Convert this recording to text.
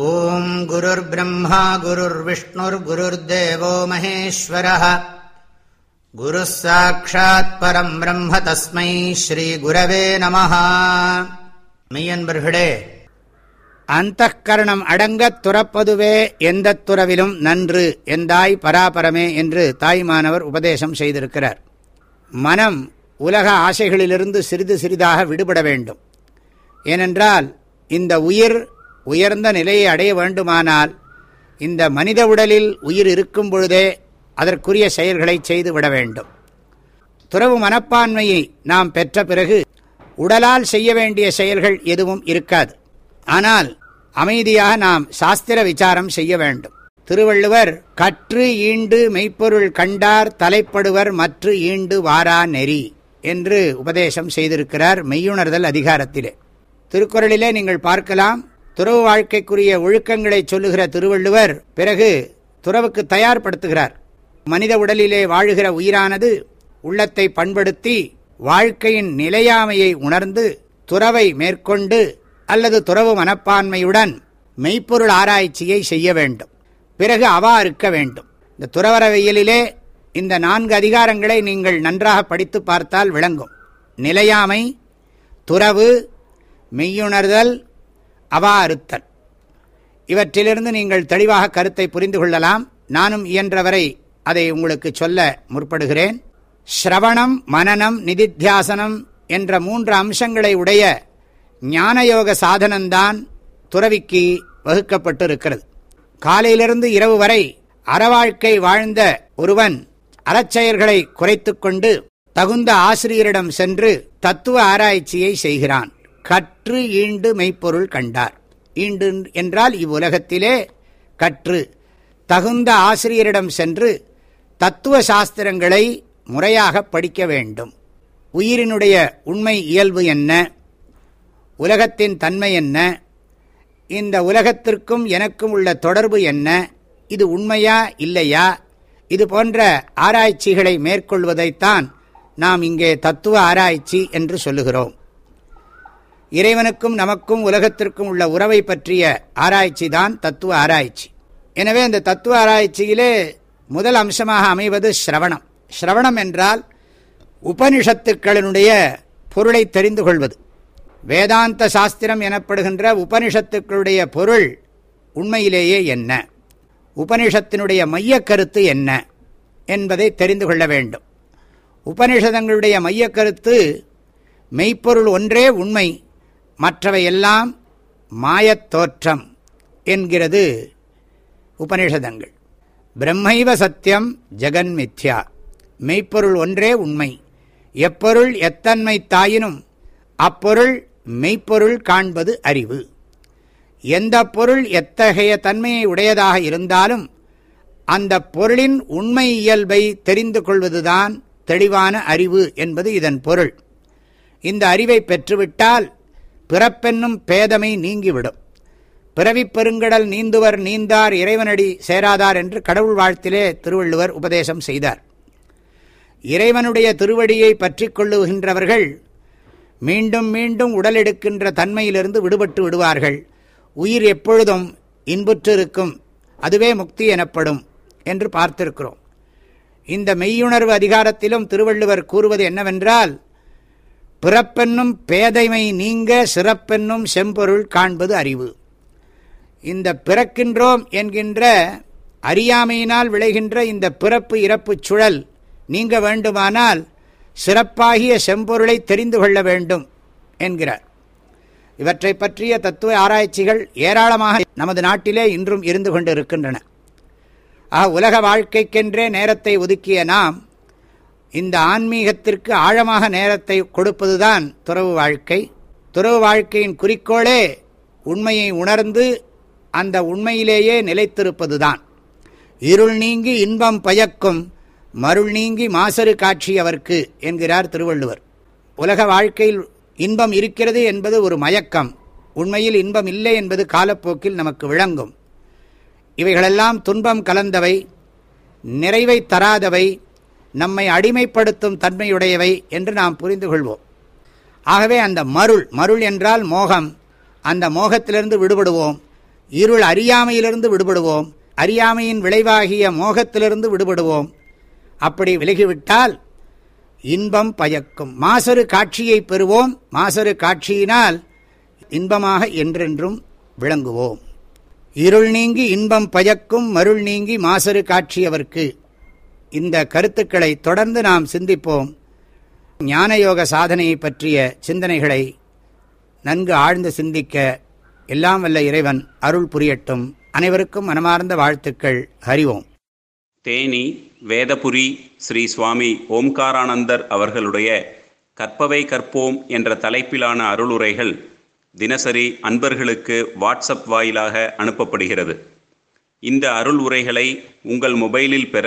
ஓம் குருர் பிரம்மா குருர் விஷ்ணுர் குருர் தேவோ மகேஸ்வர குரு சாட்சாத் பரம் பிரம்ம தஸ்மை ஸ்ரீ குரவே நம மெய்யன்பர்களே அந்த கரணம் அடங்கத் துறப்பதுவே எந்த துறவிலும் நன்று எந்தாய் பராபரமே என்று தாய்மானவர் உபதேசம் செய்திருக்கிறார். மனம் உலக ஆசைகளிலிருந்து சிறிது சிறிதாக விடுபட வேண்டும். ஏனென்றால் இந்த உயிர் உயர்ந்த நிலையை அடைய வேண்டுமானால் இந்த மனித உடலில் உயிர் இருக்கும் பொழுதே அதற்குரிய செயல்களை செய்துவிட வேண்டும். துறவு மனப்பான்மையை நாம் பெற்ற பிறகு உடலால் செய்ய வேண்டிய செயல்கள் எதுவும் இருக்காது. ஆனால் அமைதியாக நாம் சாஸ்திர விசாரம் செய்ய வேண்டும். திருவள்ளுவர் கற்று ஈண்டு மெய்ப்பொருள் கண்டார் தலைப்படுவர் மற்ற ஈண்டு வாரா நெறி என்று உபதேசம் செய்திருக்கிறார் மெய்யுணர்தல் அதிகாரத்திலே. திருக்குறளிலே நீங்கள் பார்க்கலாம் துறவு வாழ்க்கைக்குரிய ஒழுக்கங்களை சொல்லுகிற திருவள்ளுவர் பிறகு துறவுக்கு தயார்படுத்துகிறார். மனித உடலிலே வாழுகிற உயிரானது உள்ளத்தை பண்படுத்தி வாழ்க்கையின் நிலையாமையை உணர்ந்து துறவை மேற்கொண்டு அல்லது துறவு மனப்பான்மையுடன் மெய்ப்பொருள் ஆராய்ச்சியை செய்ய வேண்டும். பிறகு அவா இருக்க வேண்டும். இந்த துறவரவியலிலே இந்த நான்கு அதிகாரங்களை நீங்கள் நன்றாக படித்து பார்த்தால் விளங்கும். நிலையாமை துறவு மெய்யுணர்தல் அவா அறுத்தல் இவற்றிலிருந்து நீங்கள் தெளிவாக கருத்தை புரிந்து கொள்ளலாம். நானும் இயன்றவரை அதை உங்களுக்கு சொல்ல முற்படுகிறேன். ஸ்ரவணம் மனநம் நிதித்தியாசனம் என்ற மூன்று அம்சங்களை உடைய ஞானயோக சாதனம்தான் துறவிக்கு வகுக்கப்பட்டு இருக்கிறது காலையிலிருந்து இரவு வரை அறவாழ்க்கை வாழ்ந்த ஒருவன் அறச்செயல்களை குறைத்து கொண்டு தகுந்த ஆசிரியரிடம் சென்று தத்துவ ஆராய்ச்சியை செய்கிறான். கற்று ஈண்டு மெய்ப்பொருள் கண்டார். ஈண்டு என்றால் இவ்வுலகத்திலே கற்று. தகுந்த ஆசிரியரிடம் சென்று தத்துவ சாஸ்திரங்களை முறையாக படிக்க வேண்டும். உயிரினுடைய உண்மை இயல்பு என்ன? உலகத்தின் தன்மை என்ன? இந்த உலகத்திற்கும் எனக்கும் உள்ள தொடர்பு என்ன? இது உண்மையா இல்லையா? இது போன்ற ஆராய்ச்சிகளை மேற்கொள்வதைத்தான் நாம் இங்கே தத்துவ ஆராய்ச்சி என்று சொல்லுகிறோம். இறைவனுக்கும் நமக்கும் உலகத்திற்கும் உள்ள உறவை பற்றிய ஆராய்ச்சி தான் தத்துவ ஆராய்ச்சி. எனவே அந்த தத்துவ ஆராய்ச்சியிலே முதல் அம்சமாக அமைவது ஸ்ரவணம். ஸ்ரவணம் என்றால் உபனிஷத்துக்களினுடைய பொருளை தெரிந்து கொள்வது. வேதாந்த சாஸ்திரம் எனப்படுகின்ற உபனிஷத்துக்களுடைய பொருள் உண்மையிலேயே என்ன? உபனிஷத்தினுடைய மையக்கருத்து என்ன என்பதை தெரிந்து கொள்ள வேண்டும். உபனிஷதங்களுடைய மையக்கருத்து மெய்ப்பொருள் ஒன்றே உண்மை மற்றவையெல்லாம் மாயத்தோற்றம் என்கிறது உபநிஷதங்கள். பிரம்மைவ சத்தியம் ஜெகன் மித்யா. மெய்ப்பொருள் ஒன்றே உண்மை. எப்பொருள் எத்தன்மை தாயினும் அப்பொருள் மெய்ப்பொருள் காண்பது அறிவு. எந்த பொருள் எத்தகைய தன்மையை உடையதாக இருந்தாலும் அந்த பொருளின் உண்மை இயல்பை தெரிந்து கொள்வதுதான் தெளிவான அறிவு என்பது இதன் பொருள். இந்த அறிவை பெற்றுவிட்டால் பிறப்பென்னும் பேதமை நீங்கிவிடும். பிறவிப் பெருங்கடல் நீந்துவர் நீந்தார் இறைவனடி சேராதார் என்று கடவுள் வாழ்த்திலே திருவள்ளுவர் உபதேசம் செய்தார். இறைவனுடைய திருவடியை பற்றி கொள்ளுகின்றவர்கள் மீண்டும் மீண்டும் உடலெடுக்கின்ற தன்மையிலிருந்து விடுபட்டு விடுவார்கள். உயிர் எப்பொழுதும் இன்புற்றிருக்கும். அதுவே முக்தி எனப்படும் என்று பார்த்திருக்கிறோம். இந்த மெய்யுணர்வு அதிகாரத்திலும் திருவள்ளுவர் கூறுவது என்னவென்றால் பிறப்பென்னும் பேதைமை நீங்க சிறப்பென்னும் செம்பொருள் காண்பது அறிவு. இந்த பிறக்கின்றோம் என்கின்ற அறியாமையினால் விளைகின்ற இந்த பிறப்பு இறப்பு சுழல் நீங்க வேண்டுமானால் சிறப்பாகிய செம்பொருளை தெரிந்து கொள்ள வேண்டும் என்கிறார். இவற்றை பற்றிய தத்துவ ஆராய்ச்சிகள் ஏராளமாக நமது நாட்டிலே இன்றும் இருந்து கொண்டு இருக்கின்றன ஆக உலக வாழ்க்கைக்கென்றே நேரத்தை ஒதுக்கிய நாம் இந்த ஆன்மீகத்திற்கு ஆழமாக நேரத்தை கொடுப்பதுதான் துறவு வாழ்க்கை. துறவு வாழ்க்கையின் குறிக்கோளே உண்மையை உணர்ந்து அந்த உண்மையிலேயே நிலைத்திருப்பதுதான். இருள் நீங்கி இன்பம் பயக்கும் மருள் நீங்கி மாசரு காட்சி அவர்க்கு என்கிறார் திருவள்ளுவர். உலக வாழ்க்கையில் இன்பம் இருக்கிறது என்பது ஒரு மயக்கம். உண்மையில் இன்பம் இல்லை என்பது காலப்போக்கில் நமக்கு விளங்கும். இவைகளெல்லாம் துன்பம் கலந்தவை நிறைவை தராதவை நம்மை அடிமைப்படுத்தும் தன்மையுடையவை என்று நாம் புரிந்து கொள்வோம். ஆகவே அந்த மருள் மருள் என்றால் மோகம். அந்த மோகத்திலிருந்து விடுபடுவோம். இருள் அறியாமையிலிருந்து விடுபடுவோம். அறியாமையின் விளைவாகிய மோகத்திலிருந்து விடுபடுவோம். அப்படி விலகிவிட்டால் இன்பம் பயக்கும். மாசரு காட்சியை பெறுவோம். மாசரு காட்சியினால் இன்பமாக என்றென்றும் விளங்குவோம். இருள் நீங்கி இன்பம் பயக்கும். மருள் நீங்கி மாசரு காட்சியவர்க்கு. இந்த கருத்துக்களை தொடர்ந்து நாம் சிந்திப்போம். ஞானயோக சாதனையை பற்றிய சிந்தனைகளை நன்கு ஆழ்ந்து சிந்திக்க எல்லாம் வல்ல இறைவன் அருள் புரியட்டும். அனைவருக்கும் மனமார்ந்த வாழ்த்துக்கள். ஹறிவோம் தேனி வேதபுரி ஸ்ரீ சுவாமி ஓம்காரானந்தர் அவர்களுடைய கற்பவை கற்போம் என்ற தலைப்பிலான அருளுரைகள் தினசரி அன்பர்களுக்கு வாட்ஸ்அப் வாயிலாக அனுப்பப்படுகிறது. இந்த அருள் உரைகளை உங்கள் மொபைலில் பெற